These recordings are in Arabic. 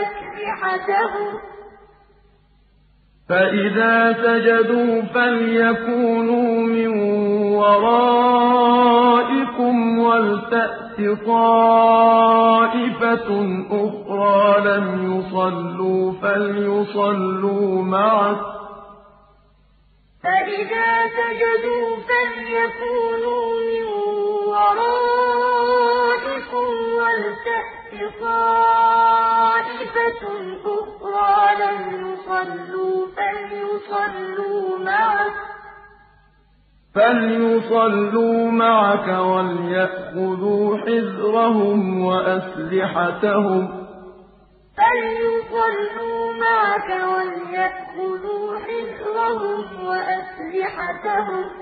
أَسْلِحَتَهُمْ ۗ. فَإِذَا سَجَدُوا فَلْيَكُونُوا مِن وَرَائِكُمْ وَلْتَأْتِ طَائِفَةٌ أُخْرَىٰ لَمْ يُصَلُّوا فَلْيُصَلُّوا مَعَكَ ۖ. فَإِذَا سَجَدُوا فَلْيَكُونُوا طَائِفَةٌ أُخْرَىٰ لَمْ يُصَلُّوا فَلْيُصَلُّوا مَعَكَ. وَلْيَأْخُذُوا حِذْرَهُمْ وَأَسْلِحَتَهُمْ ۗ.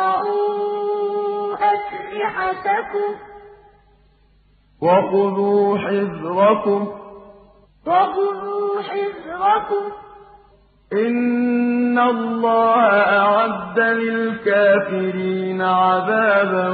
تَضَعُوا أَسْلِحَتَكُمْ ۖ وَخُذُوا حِذْرَكُمْ ۗ إِنَّ اللَّهَ أَعَدَّ لِلْكَافِرِينَ عَذَابًا